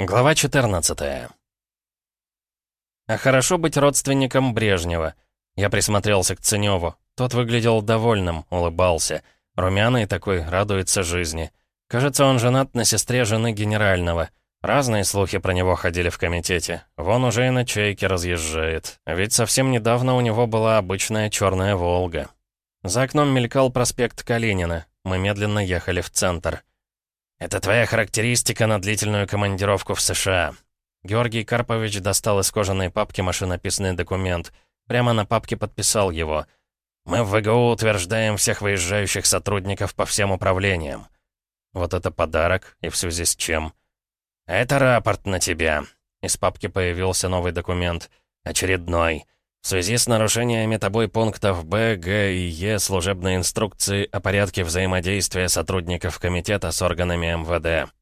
Глава 14 А хорошо быть родственником Брежнева. Я присмотрелся к Ценёву. Тот выглядел довольным, улыбался. Румяный такой, радуется жизни. Кажется, он женат на сестре жены генерального. Разные слухи про него ходили в комитете. Вон уже и на чайке разъезжает. Ведь совсем недавно у него была обычная черная «Волга». За окном мелькал проспект Калинина. Мы медленно ехали в центр. «Это твоя характеристика на длительную командировку в США». Георгий Карпович достал из кожаной папки машинописный документ. Прямо на папке подписал его. «Мы в ВГУ утверждаем всех выезжающих сотрудников по всем управлениям». Вот это подарок, и в связи с чем? «Это рапорт на тебя». Из папки появился новый документ. Очередной. В связи с нарушениями тобой пунктов Б, Г и Е служебной инструкции о порядке взаимодействия сотрудников комитета с органами МВД.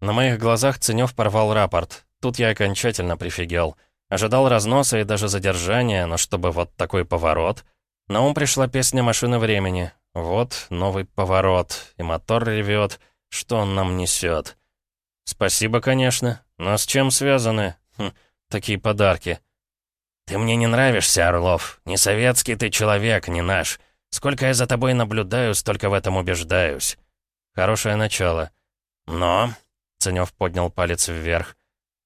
На моих глазах Ценёв порвал рапорт. Тут я окончательно прифигел. Ожидал разноса и даже задержания, но чтобы вот такой поворот... На ум пришла песня «Машина времени». Вот новый поворот, и мотор ревет. Что он нам несет? Спасибо, конечно, но с чем связаны хм, такие подарки? «Ты мне не нравишься, Орлов. Не советский ты человек, не наш. Сколько я за тобой наблюдаю, столько в этом убеждаюсь». «Хорошее начало». «Но...» — Ценёв поднял палец вверх.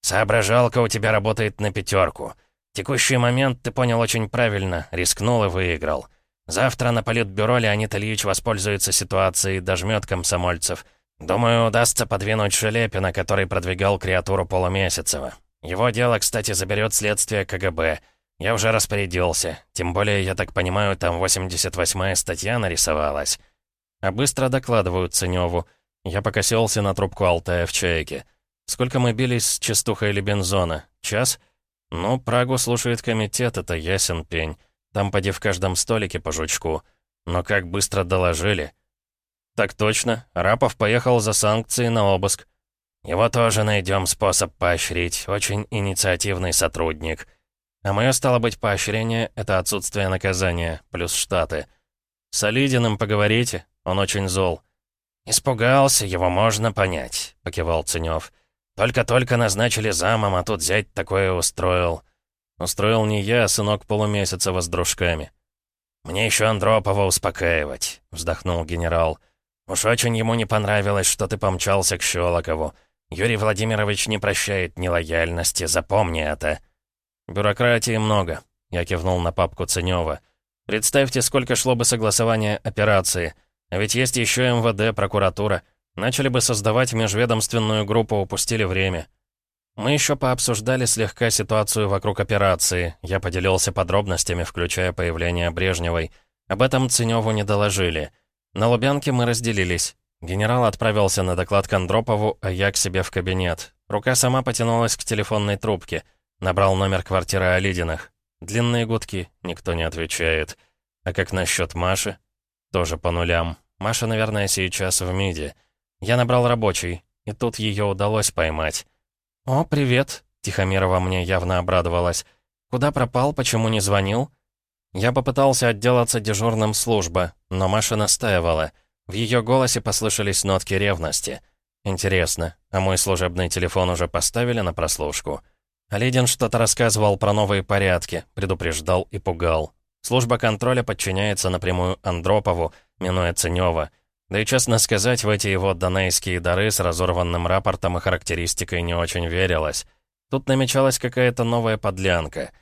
«Соображалка у тебя работает на пятерку. Текущий момент ты понял очень правильно, рискнул и выиграл. Завтра на политбюро Леонид Ильич воспользуется ситуацией, дожмет комсомольцев. Думаю, удастся подвинуть Шелепина, который продвигал креатуру Полумесяцева. Его дело, кстати, заберет следствие КГБ». «Я уже распорядился. Тем более, я так понимаю, там 88-я статья нарисовалась». А быстро докладывают Ценёву. Я покосился на трубку Алтая в чайке. «Сколько мы бились с частухой или бензона? Час?» «Ну, Прагу слушает комитет, это ясен пень. Там поди в каждом столике по жучку. Но как быстро доложили?» «Так точно. Рапов поехал за санкции на обыск. Его тоже найдем способ поощрить. Очень инициативный сотрудник». А мое, стало быть, поощрение — это отсутствие наказания, плюс штаты. С Олидиным поговорите, он очень зол. «Испугался, его можно понять», — покивал Ценёв. «Только-только назначили замом, а тут зять такое устроил». «Устроил не я, а сынок полумесяца с дружками». «Мне еще Андропова успокаивать», — вздохнул генерал. «Уж очень ему не понравилось, что ты помчался к Щелокову. Юрий Владимирович не прощает нелояльности, запомни это». «Бюрократии много», — я кивнул на папку Ценёва. «Представьте, сколько шло бы согласование операции. А ведь есть еще МВД, прокуратура. Начали бы создавать межведомственную группу, упустили время». Мы еще пообсуждали слегка ситуацию вокруг операции. Я поделился подробностями, включая появление Брежневой. Об этом Ценёву не доложили. На Лубянке мы разделились. Генерал отправился на доклад к Андропову, а я к себе в кабинет. Рука сама потянулась к телефонной трубке — Набрал номер квартиры Олидиных. Длинные гудки, никто не отвечает. А как насчет Маши? Тоже по нулям. Маша, наверное, сейчас в МИДе. Я набрал рабочий, и тут ее удалось поймать. «О, привет!» — Тихомирова мне явно обрадовалась. «Куда пропал, почему не звонил?» Я попытался отделаться дежурным службы, но Маша настаивала. В ее голосе послышались нотки ревности. «Интересно, а мой служебный телефон уже поставили на прослушку?» Оледин что-то рассказывал про новые порядки, предупреждал и пугал. Служба контроля подчиняется напрямую Андропову, минуя Ценёва. Да и, честно сказать, в эти его донейские дары с разорванным рапортом и характеристикой не очень верилось. Тут намечалась какая-то новая подлянка.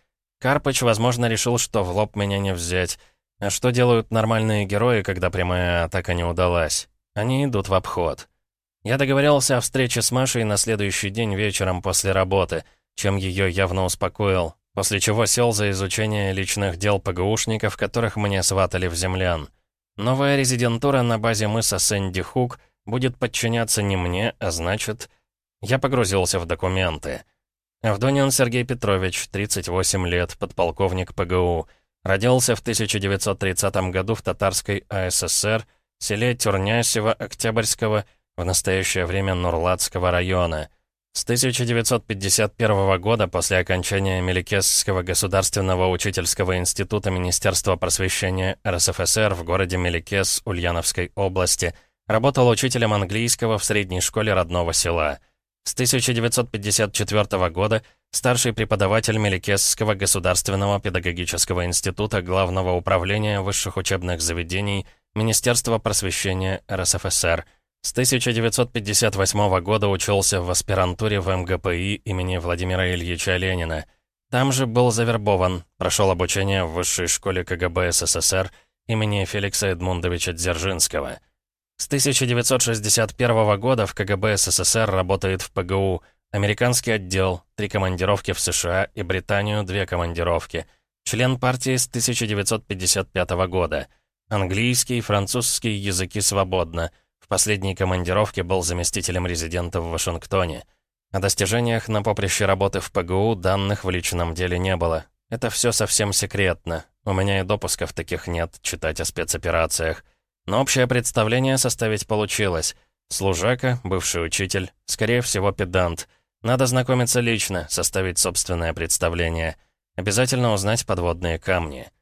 Карпыч, возможно, решил, что в лоб меня не взять. А что делают нормальные герои, когда прямая атака не удалась? Они идут в обход. Я договорился о встрече с Машей на следующий день вечером после работы — чем ее явно успокоил, после чего сел за изучение личных дел ПГУшников, которых мне сватали в землян. Новая резидентура на базе мыса Сэнди Хук будет подчиняться не мне, а значит... Я погрузился в документы. Авдонин Сергей Петрович, 38 лет, подполковник ПГУ. Родился в 1930 году в Татарской АССР, селе Тюрнясево Октябрьского, в настоящее время Нурлатского района — с 1951 года, после окончания Меликесского государственного учительского института Министерства просвещения РСФСР в городе Меликес Ульяновской области, работал учителем английского в средней школе родного села. С 1954 года старший преподаватель Меликесского государственного педагогического института Главного управления высших учебных заведений Министерства просвещения РСФСР. С 1958 года учился в аспирантуре в МГПИ имени Владимира Ильича Ленина. Там же был завербован, прошел обучение в Высшей школе КГБ СССР имени Феликса Эдмундовича Дзержинского. С 1961 года в КГБ СССР работает в ПГУ, американский отдел, три командировки в США и Британию, две командировки. Член партии с 1955 года. Английский, и французский языки свободно. Последней командировке был заместителем резидента в Вашингтоне. О достижениях на поприще работы в ПГУ данных в личном деле не было. Это все совсем секретно. У меня и допусков таких нет, читать о спецоперациях. Но общее представление составить получилось. Служака, бывший учитель, скорее всего, педант. Надо знакомиться лично, составить собственное представление. Обязательно узнать подводные камни.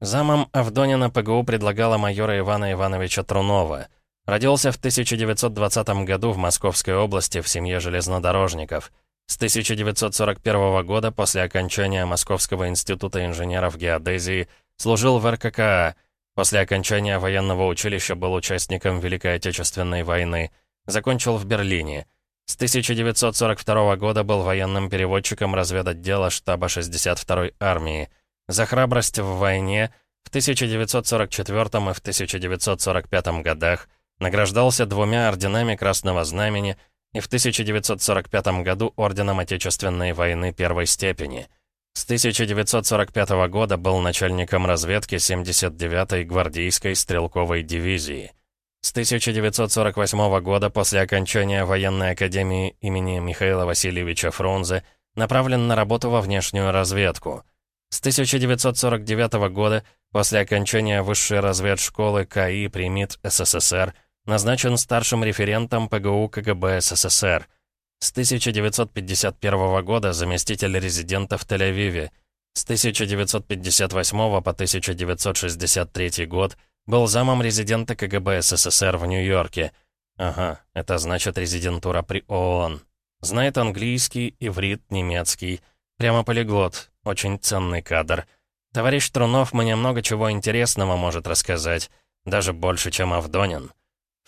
Замом Авдонина ПГУ предлагала майора Ивана Ивановича Трунова. Родился в 1920 году в Московской области в семье железнодорожников. С 1941 года, после окончания Московского института инженеров геодезии, служил в РККА – После окончания военного училища был участником Великой Отечественной войны. Закончил в Берлине. С 1942 года был военным переводчиком разведотдела штаба 62-й армии. За храбрость в войне в 1944 и в 1945 годах награждался двумя орденами Красного Знамени и в 1945 году Орденом Отечественной войны первой степени – с 1945 года был начальником разведки 79-й гвардейской стрелковой дивизии. С 1948 года после окончания военной академии имени Михаила Васильевича Фрунзе направлен на работу во внешнюю разведку. С 1949 года после окончания высшей разведшколы КАИ при МИД СССР назначен старшим референтом ПГУ КГБ СССР – с 1951 года заместитель резидента в Тель-Авиве. С 1958 по 1963 год был замом резидента КГБ СССР в Нью-Йорке. Ага, это значит резидентура при ООН. Знает английский, иврит, немецкий. Прямо полиглот. Очень ценный кадр. Товарищ Трунов мне много чего интересного может рассказать. Даже больше, чем Авдонин.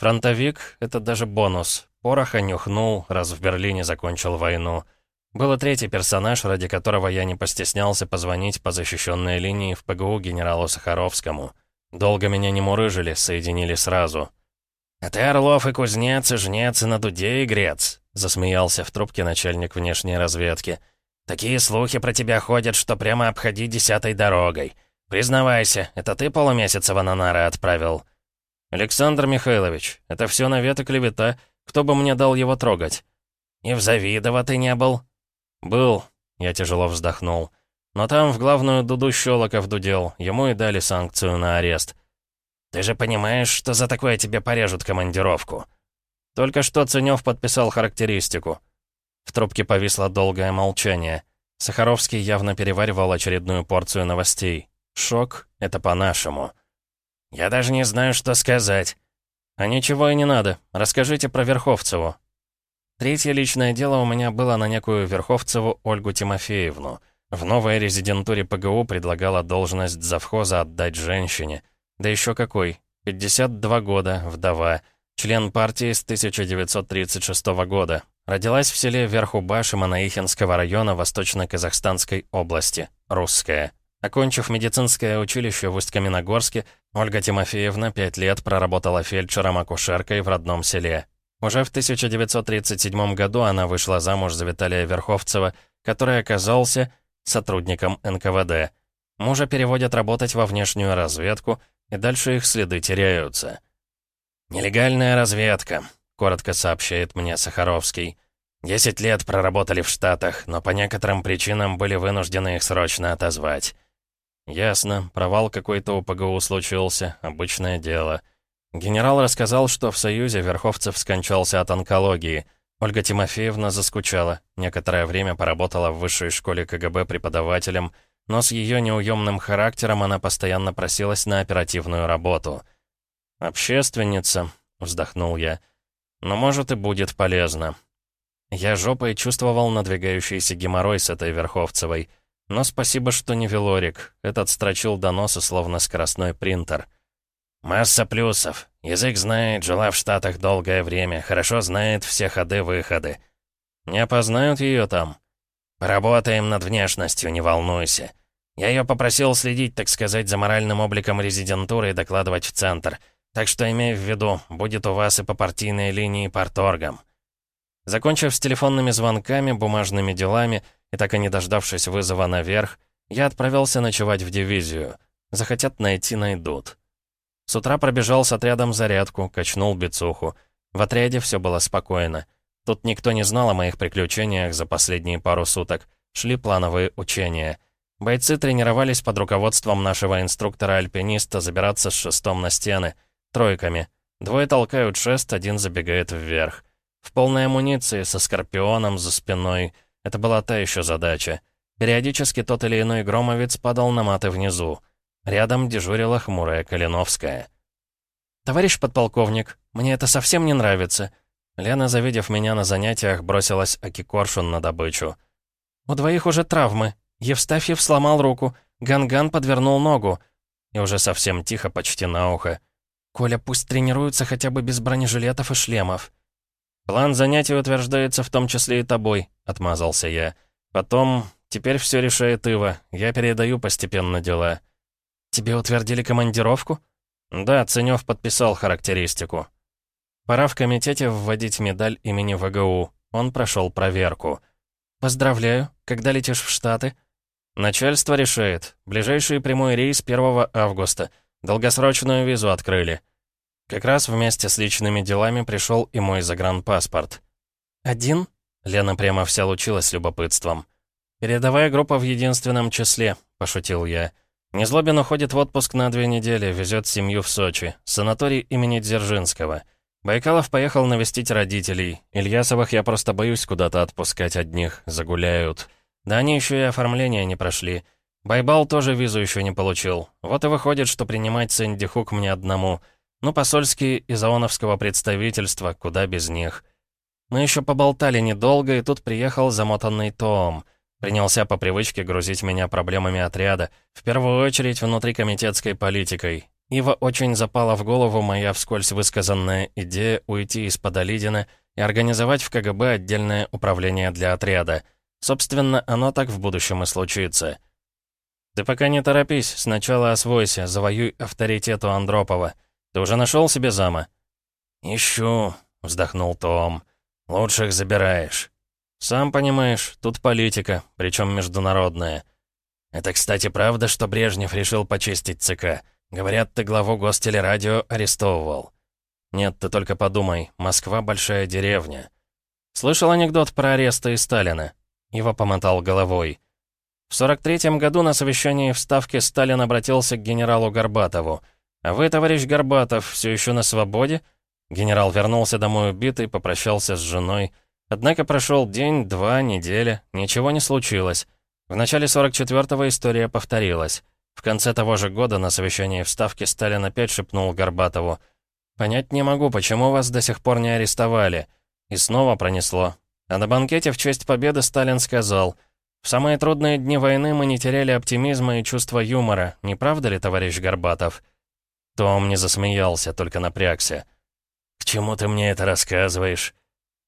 Фронтовик — это даже бонус. Пороха нюхнул, раз в Берлине закончил войну. Был и третий персонаж, ради которого я не постеснялся позвонить по защищенной линии в ПГУ генералу Сахаровскому. Долго меня не мурыжили, соединили сразу. «А Орлов и кузнец, и жнец, и на дуде игрец», — засмеялся в трубке начальник внешней разведки. «Такие слухи про тебя ходят, что прямо обходи десятой дорогой. Признавайся, это ты полумесяцева на нары отправил?» «Александр Михайлович, это все навет и клевета», кто бы мне дал его трогать? И в Завидово ты не был? Был, я тяжело вздохнул. Но там в главную дуду Щелоков дудел, ему и дали санкцию на арест. Ты же понимаешь, что за такое тебе порежут командировку? Только что Ценёв подписал характеристику. В трубке повисло долгое молчание. Сахаровский явно переваривал очередную порцию новостей. Шок — это по-нашему. «Я даже не знаю, что сказать. «А ничего и не надо. Расскажите про Верховцеву». Третье личное дело у меня было на некую Верховцеву Ольгу Тимофеевну. В новой резидентуре ПГУ предлагала должность завхоза отдать женщине. Да еще какой. 52 года, вдова. Член партии с 1936 года. Родилась в селе Верхубаши Манаихинского района Восточно-Казахстанской области. Русская. Окончив медицинское училище в Усть-Каменогорске, Ольга Тимофеевна пять лет проработала фельдшером-акушеркой в родном селе. Уже в 1937 году она вышла замуж за Виталия Верховцева, который оказался сотрудником НКВД. Мужа переводят работать во внешнюю разведку, и дальше их следы теряются. «Нелегальная разведка», — коротко сообщает мне Сахаровский. «Десять лет проработали в Штатах, но по некоторым причинам были вынуждены их срочно отозвать. «Ясно. Провал какой-то у ПГУ случился. Обычное дело». Генерал рассказал, что в Союзе Верховцев скончался от онкологии. Ольга Тимофеевна заскучала. Некоторое время поработала в высшей школе КГБ преподавателем, но с ее неуемным характером она постоянно просилась на оперативную работу. «Общественница», — вздохнул я. «Но, может, и будет полезно». Я жопой чувствовал надвигающийся геморрой с этой Верховцевой. Но спасибо, что не Велорик. Этот строчил до носа, словно скоростной принтер. «Масса плюсов. Язык знает, жила в Штатах долгое время, хорошо знает все ходы-выходы. Не опознают ее там?» «Работаем над внешностью, не волнуйся. Я ее попросил следить, так сказать, за моральным обликом резидентуры и докладывать в центр. Так что имей в виду, будет у вас и по партийной линии порторгом». Закончив с телефонными звонками, бумажными делами и так и не дождавшись вызова наверх, я отправился ночевать в дивизию. Захотят найти — найдут. С утра пробежал с отрядом зарядку, качнул бицуху. В отряде все было спокойно. Тут никто не знал о моих приключениях за последние пару суток. Шли плановые учения. Бойцы тренировались под руководством нашего инструктора-альпиниста забираться с шестом на стены. Тройками. Двое толкают шест, один забегает вверх. В полной амуниции, со скорпионом за спиной. Это была та еще задача. Периодически тот или иной громовец падал на маты внизу. Рядом дежурила хмурая Калиновская. «Товарищ подполковник, мне это совсем не нравится». Лена, завидев меня на занятиях, бросилась Аки Коршун на добычу. «У двоих уже травмы. Евстафьев сломал руку, Ганган подвернул ногу». И уже совсем тихо, почти на ухо. «Коля, пусть тренируются хотя бы без бронежилетов и шлемов». «План занятий утверждается в том числе и тобой», — отмазался я. «Потом, теперь все решает Ива. Я передаю постепенно дела». «Тебе утвердили командировку?» «Да, Ценёв подписал характеристику». «Пора в комитете вводить медаль имени ВГУ. Он прошел проверку». «Поздравляю. Когда летишь в Штаты?» «Начальство решает. Ближайший прямой рейс 1 августа. Долгосрочную визу открыли». Как раз вместе с личными делами пришел и мой загранпаспорт. «Один?» — Лена прямо вся лучилась любопытством. «Передовая группа в единственном числе», — пошутил я. Незлобин уходит в отпуск на две недели, везет семью в Сочи, санаторий имени Дзержинского. Байкалов поехал навестить родителей. Ильясовых я просто боюсь куда-то отпускать одних, загуляют. Да они еще и оформление не прошли. Байбал тоже визу еще не получил. Вот и выходит, что принимать Сэнди Хук мне одному. Ну, посольские из ООНовского представительства, куда без них. Мы еще поболтали недолго, и тут приехал замотанный Том. Принялся по привычке грузить меня проблемами отряда, в первую очередь внутрикомитетской политикой. Ива очень запала в голову моя вскользь высказанная идея уйти из-под Алидина и организовать в КГБ отдельное управление для отряда. Собственно, оно так в будущем и случится. «Ты пока не торопись, сначала освойся, завоюй авторитет у Андропова. Ты уже нашел себе зама?» «Ищу», — вздохнул Том. «Лучших забираешь». «Сам понимаешь, тут политика, причем международная». «Это, кстати, правда, что Брежнев решил почистить ЦК? Говорят, ты главу гостелерадио арестовывал». «Нет, ты только подумай, Москва — большая деревня». «Слышал анекдот про аресты и Сталина?» Ива помотал головой. В 43-м году на совещании в Ставке Сталин обратился к генералу Горбатову. «А вы, товарищ Горбатов, все еще на свободе?» Генерал вернулся домой убитый, попрощался с женой. Однако прошел день, два, неделя, ничего не случилось. В начале 44-го история повторилась. В конце того же года на совещании в Ставке Сталин опять шепнул Горбатову. «Понять не могу, почему вас до сих пор не арестовали?» И снова пронесло. А на банкете в честь победы Сталин сказал, «В самые трудные дни войны мы не теряли оптимизма и чувства юмора, не правда ли, товарищ Горбатов?» Том не засмеялся, только напрягся. «К чему ты мне это рассказываешь?»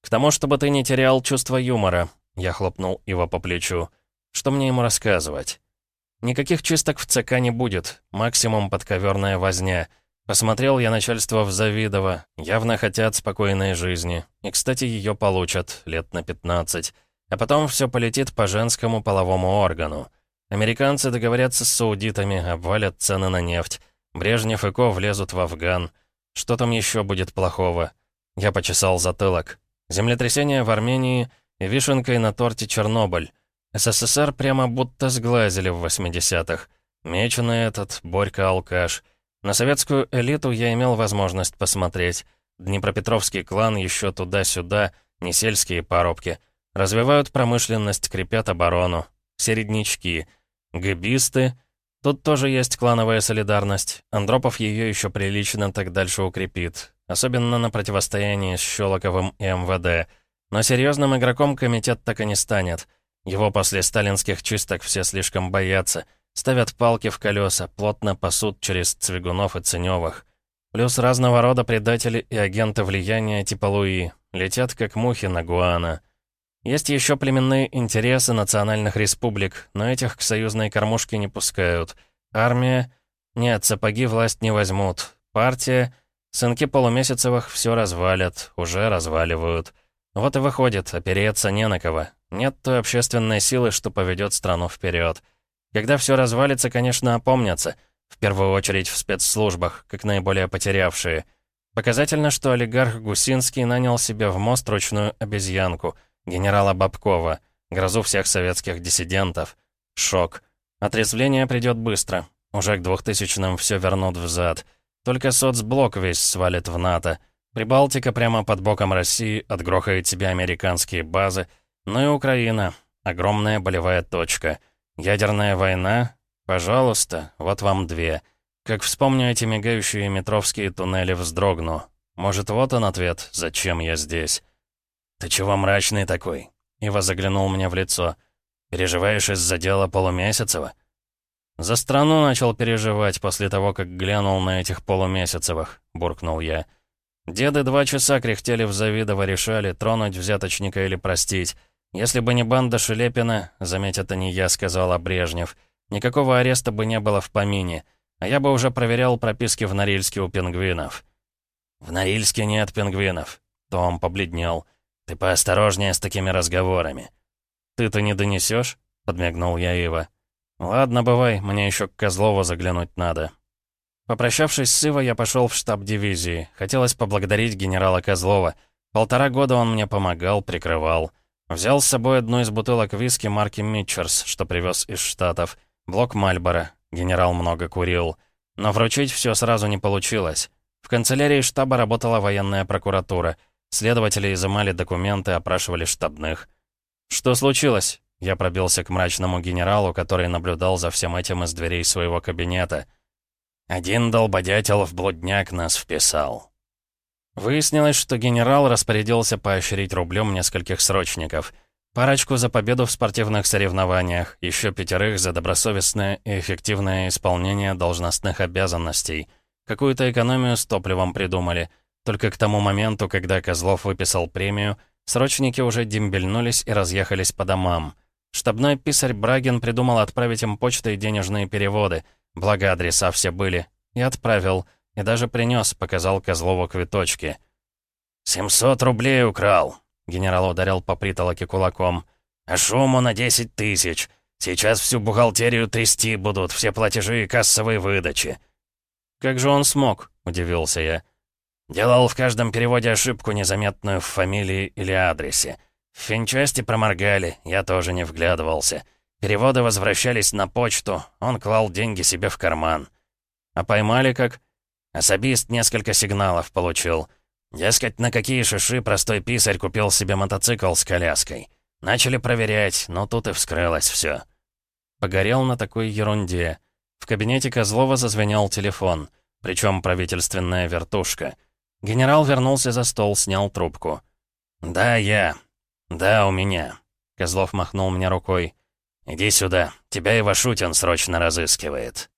«К тому, чтобы ты не терял чувство юмора», — я хлопнул его по плечу. «Что мне ему рассказывать?» «Никаких чисток в ЦК не будет, максимум подковерная возня. Посмотрел я начальство в Завидово, явно хотят спокойной жизни. И, кстати, ее получат, лет на 15. А потом все полетит по женскому половому органу. Американцы договорятся с саудитами, обвалят цены на нефть. Брежнев и Ко влезут в Афган. Что там еще будет плохого?» Я почесал затылок. Землетрясение в Армении и вишенкой на торте Чернобыль. СССР прямо будто сглазили в 80-х. Меченый этот, Борька-алкаш. На советскую элиту я имел возможность посмотреть. Днепропетровский клан еще туда-сюда, не сельские парубки. Развивают промышленность, крепят оборону. Середнячки. Гэбисты. Тут тоже есть клановая солидарность. Андропов ее еще прилично так дальше укрепит особенно на противостоянии с Щелоковым и МВД. Но серьезным игроком комитет так и не станет. Его после сталинских чисток все слишком боятся. Ставят палки в колеса, плотно пасут через Цвигунов и Ценёвых. Плюс разного рода предатели и агенты влияния типа Луи. Летят как мухи на Гуана. Есть еще племенные интересы национальных республик, но этих к союзной кормушке не пускают. Армия... Нет, сапоги власть не возьмут. Партия... Сынки Полумесяцевых все развалят, уже разваливают. Вот и выходит, опереться не на кого. Нет той общественной силы, что поведет страну вперед. Когда все развалится, конечно, опомнятся. В первую очередь в спецслужбах, как наиболее потерявшие. Показательно, что олигарх Гусинский нанял себе в мост ручную обезьянку, генерала Бабкова, грозу всех советских диссидентов. Шок. Отрезвление придет быстро. Уже к двухтысячным все вернут взад. Только соцблок весь свалит в НАТО. Прибалтика прямо под боком России отгрохает себе американские базы. Ну и Украина. Огромная болевая точка. Ядерная война? Пожалуйста, вот вам две. Как вспомню эти мигающие метровские туннели, вздрогну. Может, вот он ответ, зачем я здесь? «Ты чего мрачный такой?» Ива заглянул мне в лицо. «Переживаешь из-за дела Полумесяцева?» «За страну начал переживать после того, как глянул на этих полумесяцевых», — буркнул я. «Деды два часа кряхтели в Завидово, решали, тронуть взяточника или простить. Если бы не банда Шелепина, заметь, это не я сказал, а Брежнев, никакого ареста бы не было в помине, а я бы уже проверял прописки в Норильске у пингвинов». «В Норильске нет пингвинов», — Том побледнел. «Ты поосторожнее с такими разговорами». «Ты-то не донесешь? подмигнул я Ива. «Ладно, бывай, мне еще к Козлову заглянуть надо». Попрощавшись с Ивой, я пошел в штаб дивизии. Хотелось поблагодарить генерала Козлова. Полтора года он мне помогал, прикрывал. Взял с собой одну из бутылок виски марки Митчерс, что привез из Штатов. Блок Мальбора. Генерал много курил. Но вручить все сразу не получилось. В канцелярии штаба работала военная прокуратура. Следователи изымали документы, опрашивали штабных. «Что случилось?» Я пробился к мрачному генералу, который наблюдал за всем этим из дверей своего кабинета. «Один долбодятел в блудняк нас вписал». Выяснилось, что генерал распорядился поощрить рублем нескольких срочников. Парочку за победу в спортивных соревнованиях, еще пятерых за добросовестное и эффективное исполнение должностных обязанностей. Какую-то экономию с топливом придумали. Только к тому моменту, когда Козлов выписал премию, срочники уже дембельнулись и разъехались по домам. Штабной писарь Брагин придумал отправить им почтой денежные переводы, благо адреса все были, и отправил, и даже принес, показал Козлову квиточки. «Семьсот рублей украл!» — генерал ударил по притолоке кулаком. «А шуму на десять тысяч! Сейчас всю бухгалтерию трясти будут, все платежи и кассовые выдачи!» «Как же он смог?» — удивился я. «Делал в каждом переводе ошибку, незаметную в фамилии или адресе. В финчасти проморгали, я тоже не вглядывался. Переводы возвращались на почту, он клал деньги себе в карман. А поймали как? Особист несколько сигналов получил. Дескать, на какие шиши простой писарь купил себе мотоцикл с коляской. Начали проверять, но тут и вскрылось все. Погорел на такой ерунде. В кабинете Козлова зазвенел телефон, причем правительственная вертушка. Генерал вернулся за стол, снял трубку. «Да, я. «Да, у меня». Козлов махнул мне рукой. «Иди сюда. Тебя и Вашутин срочно разыскивает».